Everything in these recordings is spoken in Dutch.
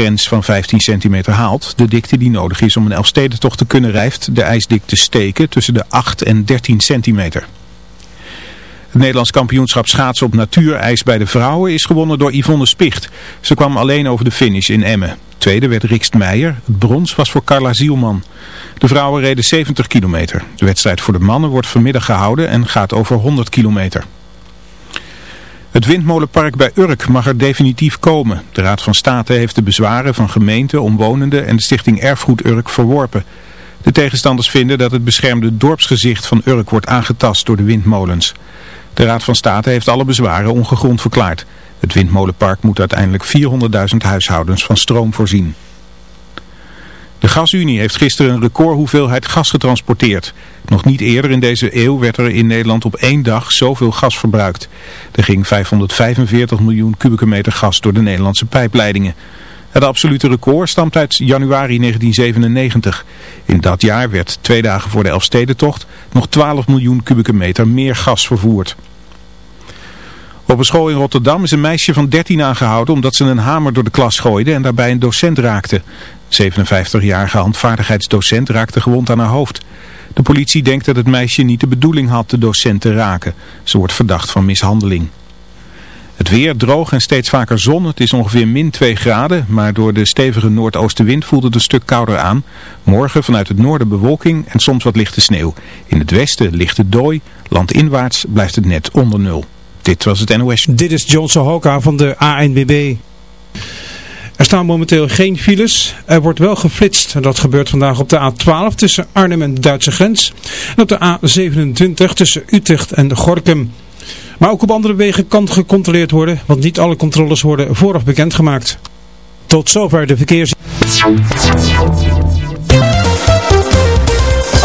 grens van 15 centimeter haalt, de dikte die nodig is om een Elfstedentocht te kunnen, rijft de ijsdikte steken tussen de 8 en 13 centimeter. Het Nederlands kampioenschap schaatsen op natuurijs bij de vrouwen is gewonnen door Yvonne Spicht. Ze kwam alleen over de finish in Emmen. Tweede werd Rikst Meijer. Het brons was voor Carla Zielman. De vrouwen reden 70 kilometer. De wedstrijd voor de mannen wordt vanmiddag gehouden en gaat over 100 kilometer. Het windmolenpark bij Urk mag er definitief komen. De Raad van State heeft de bezwaren van gemeenten, omwonenden en de stichting Erfgoed Urk verworpen. De tegenstanders vinden dat het beschermde dorpsgezicht van Urk wordt aangetast door de windmolens. De Raad van State heeft alle bezwaren ongegrond verklaard. Het windmolenpark moet uiteindelijk 400.000 huishoudens van stroom voorzien. De Gasunie heeft gisteren een recordhoeveelheid gas getransporteerd. Nog niet eerder in deze eeuw werd er in Nederland op één dag zoveel gas verbruikt. Er ging 545 miljoen kubieke meter gas door de Nederlandse pijpleidingen. Het absolute record stamt uit januari 1997. In dat jaar werd twee dagen voor de Elfstedentocht nog 12 miljoen kubieke meter meer gas vervoerd. Op een school in Rotterdam is een meisje van 13 aangehouden omdat ze een hamer door de klas gooide en daarbij een docent raakte. 57-jarige handvaardigheidsdocent raakte gewond aan haar hoofd. De politie denkt dat het meisje niet de bedoeling had de docent te raken. Ze wordt verdacht van mishandeling. Het weer droog en steeds vaker zon. Het is ongeveer min 2 graden, maar door de stevige noordoostenwind voelt het een stuk kouder aan. Morgen vanuit het noorden bewolking en soms wat lichte sneeuw. In het westen ligt het dooi, landinwaarts blijft het net onder nul. Dit was het NOS. Dit is Johnson Hoka van de ANWB. Er staan momenteel geen files. Er wordt wel geflitst. En dat gebeurt vandaag op de A12 tussen Arnhem en de Duitse grens. En op de A27 tussen Utrecht en Gorkum. Maar ook op andere wegen kan gecontroleerd worden, want niet alle controles worden vooraf bekendgemaakt. Tot zover de verkeers...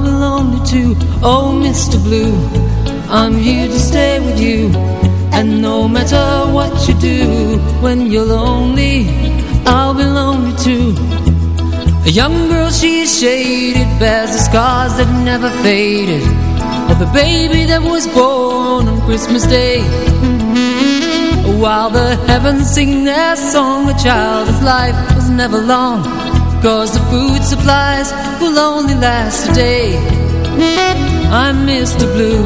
I'll be lonely too Oh Mr. Blue I'm here to stay with you. And no matter what you do When you're lonely I'll be lonely too. A young girl she's shaded Bears the scars that never faded. Of a baby that was born on Christmas Day. While the heavens sing their song A child's life was never long. Cause the food supplies will only last a day I'm Mr. Blue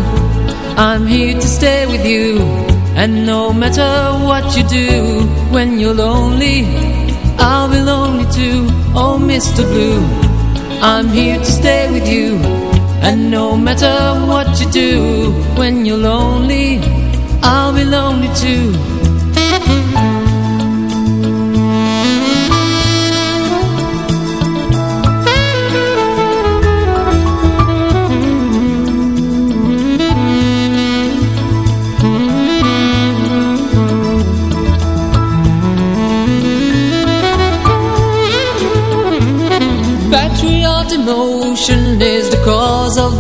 I'm here to stay with you And no matter what you do When you're lonely I'll be lonely too Oh Mr. Blue I'm here to stay with you And no matter what you do When you're lonely I'll be lonely too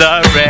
the red.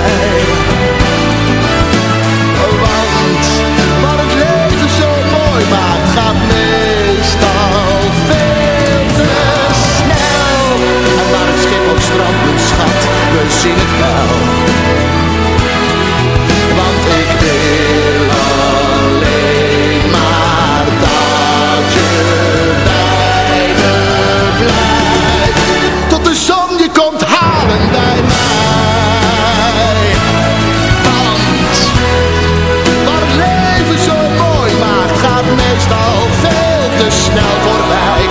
Strand schat, we zien het wel. Want ik wil alleen maar dat je bij me blijft. Tot de zon je komt halen bij mij. Want wat leven zo mooi maakt, gaat meestal veel te snel voorbij.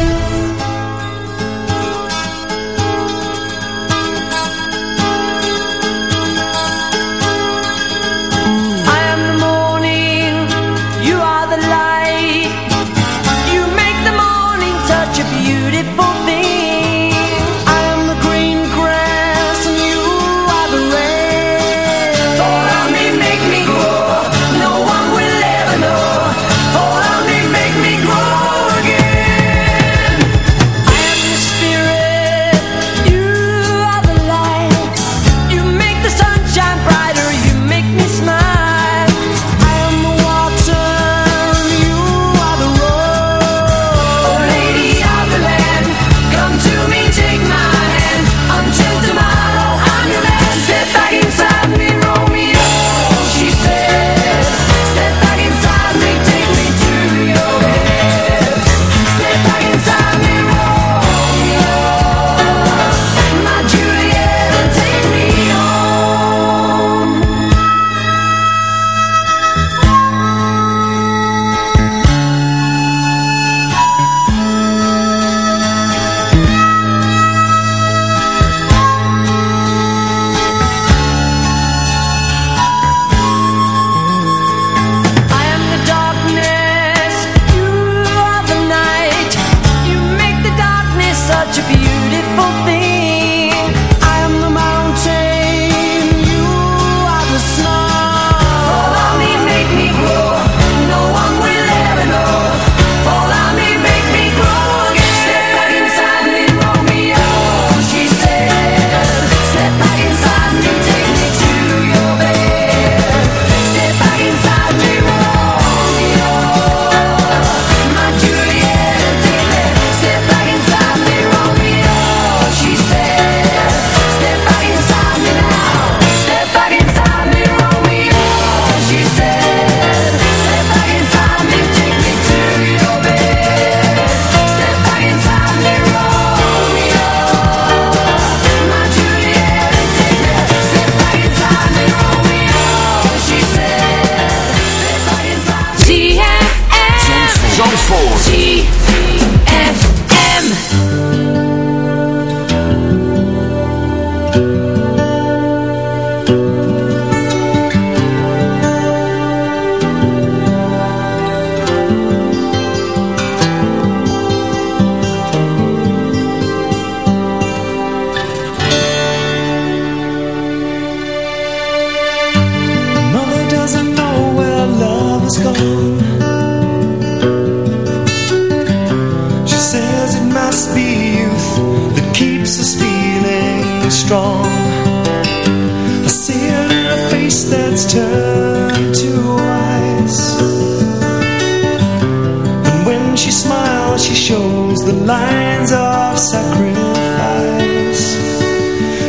the lines of sacrifice.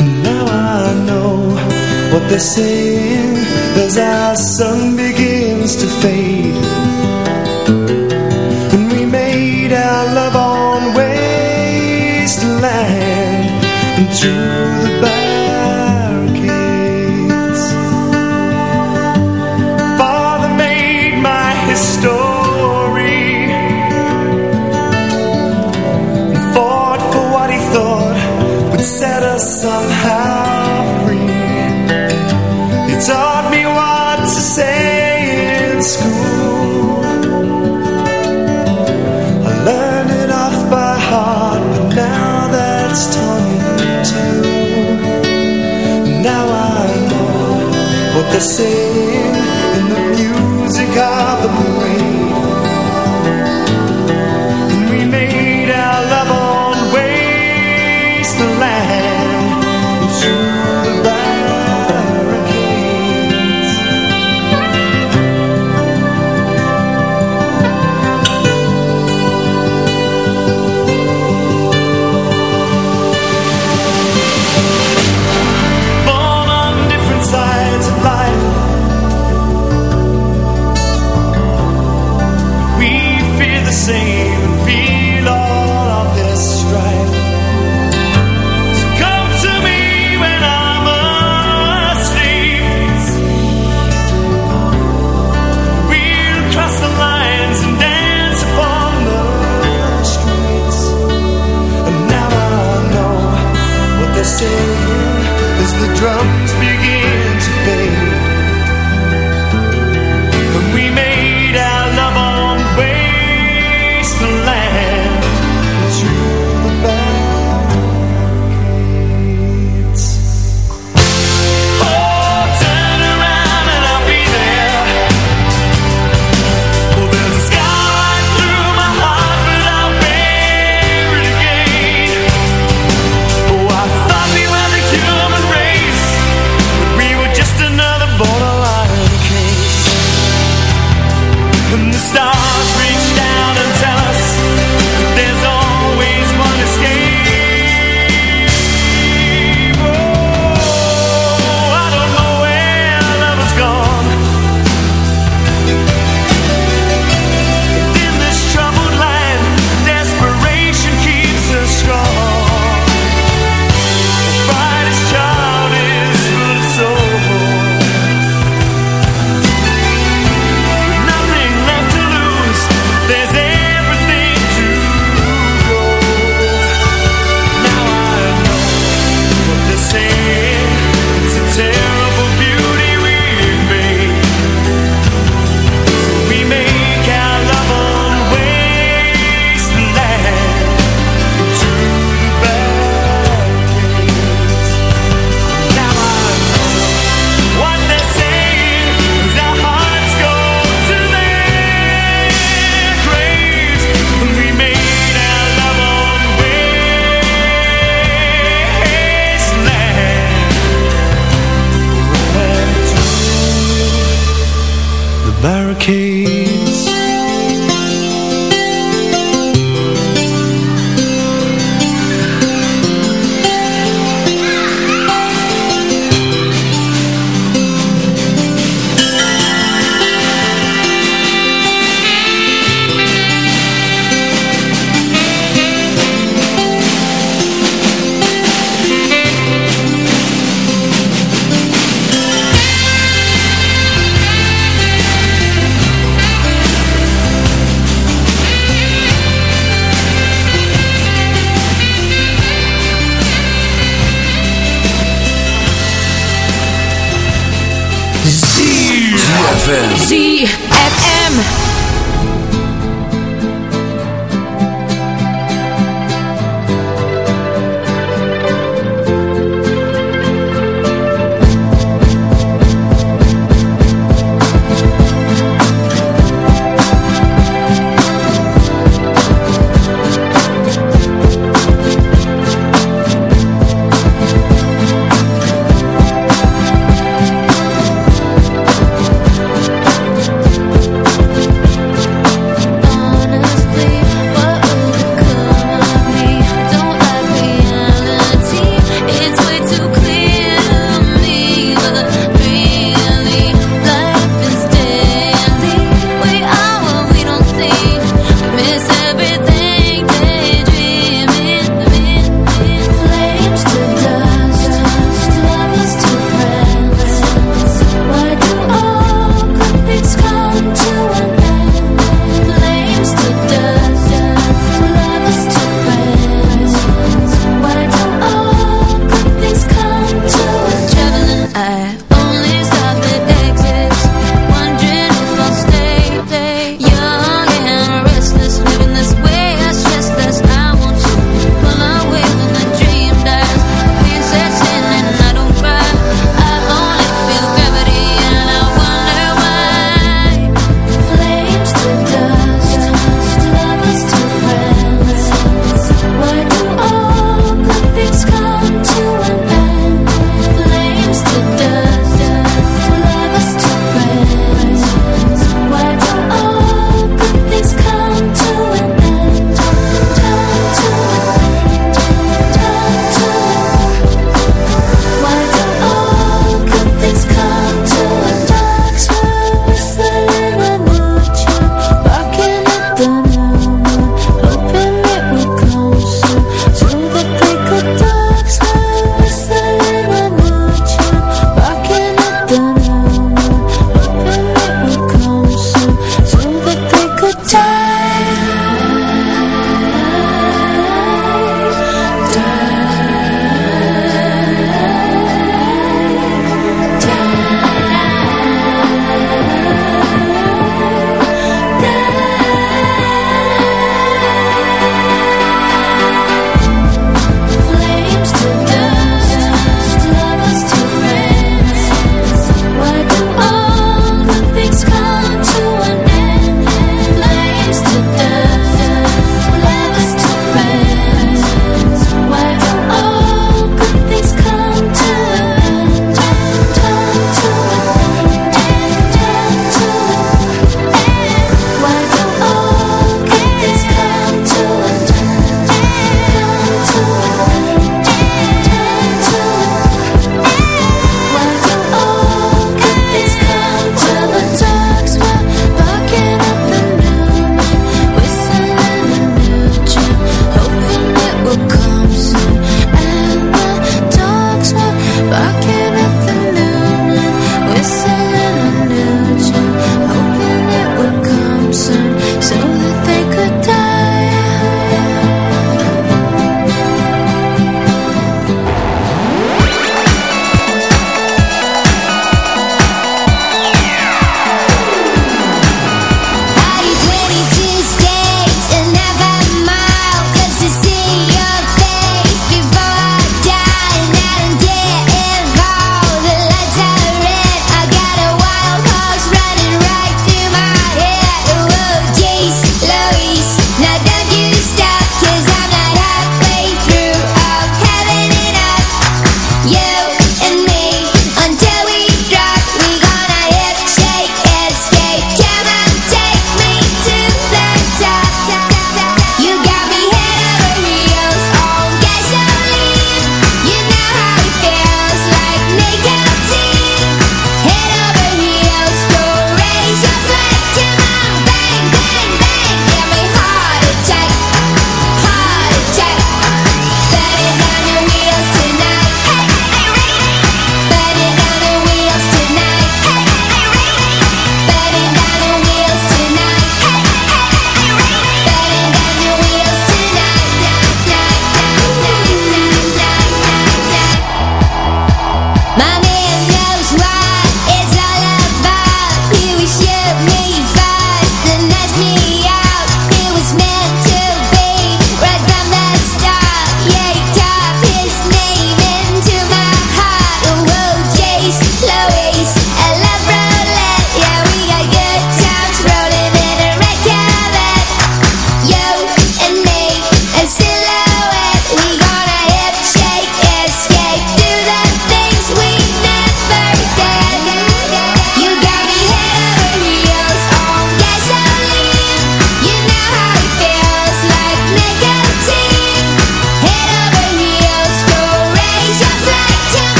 And now I know what they're saying As our sun begins to fade. And we made our love on wasteland. And through the same in the music of the rain. sing as the drums begin.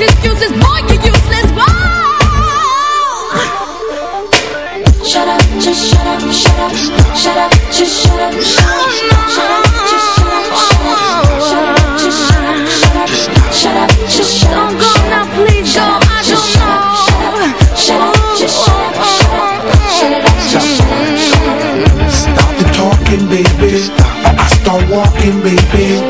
excuses. Boy, you useless. Whoa! Shut up, just shut up, shut up, shut up, just shut up, shut up, shut up, just shut up, shut up, shut up, just shut up, shut up, shut up, just shut up. Don't go now, please go. I don't know. Shut up, just shut up, shut up, shut it up, just shut up, shut up. Stop the talking, baby. Or I start walking, baby.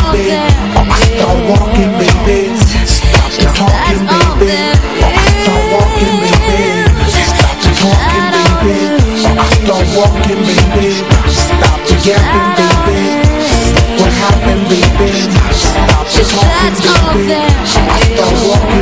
Walking, baby. Stop the yapping, baby. What happened, baby? Stop the talking, baby. I start walking,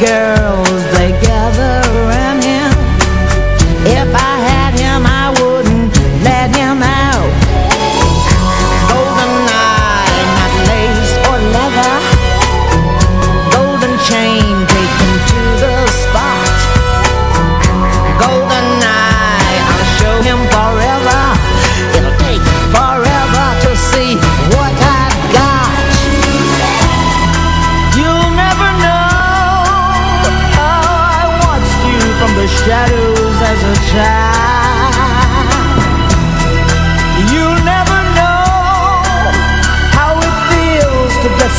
girls, they get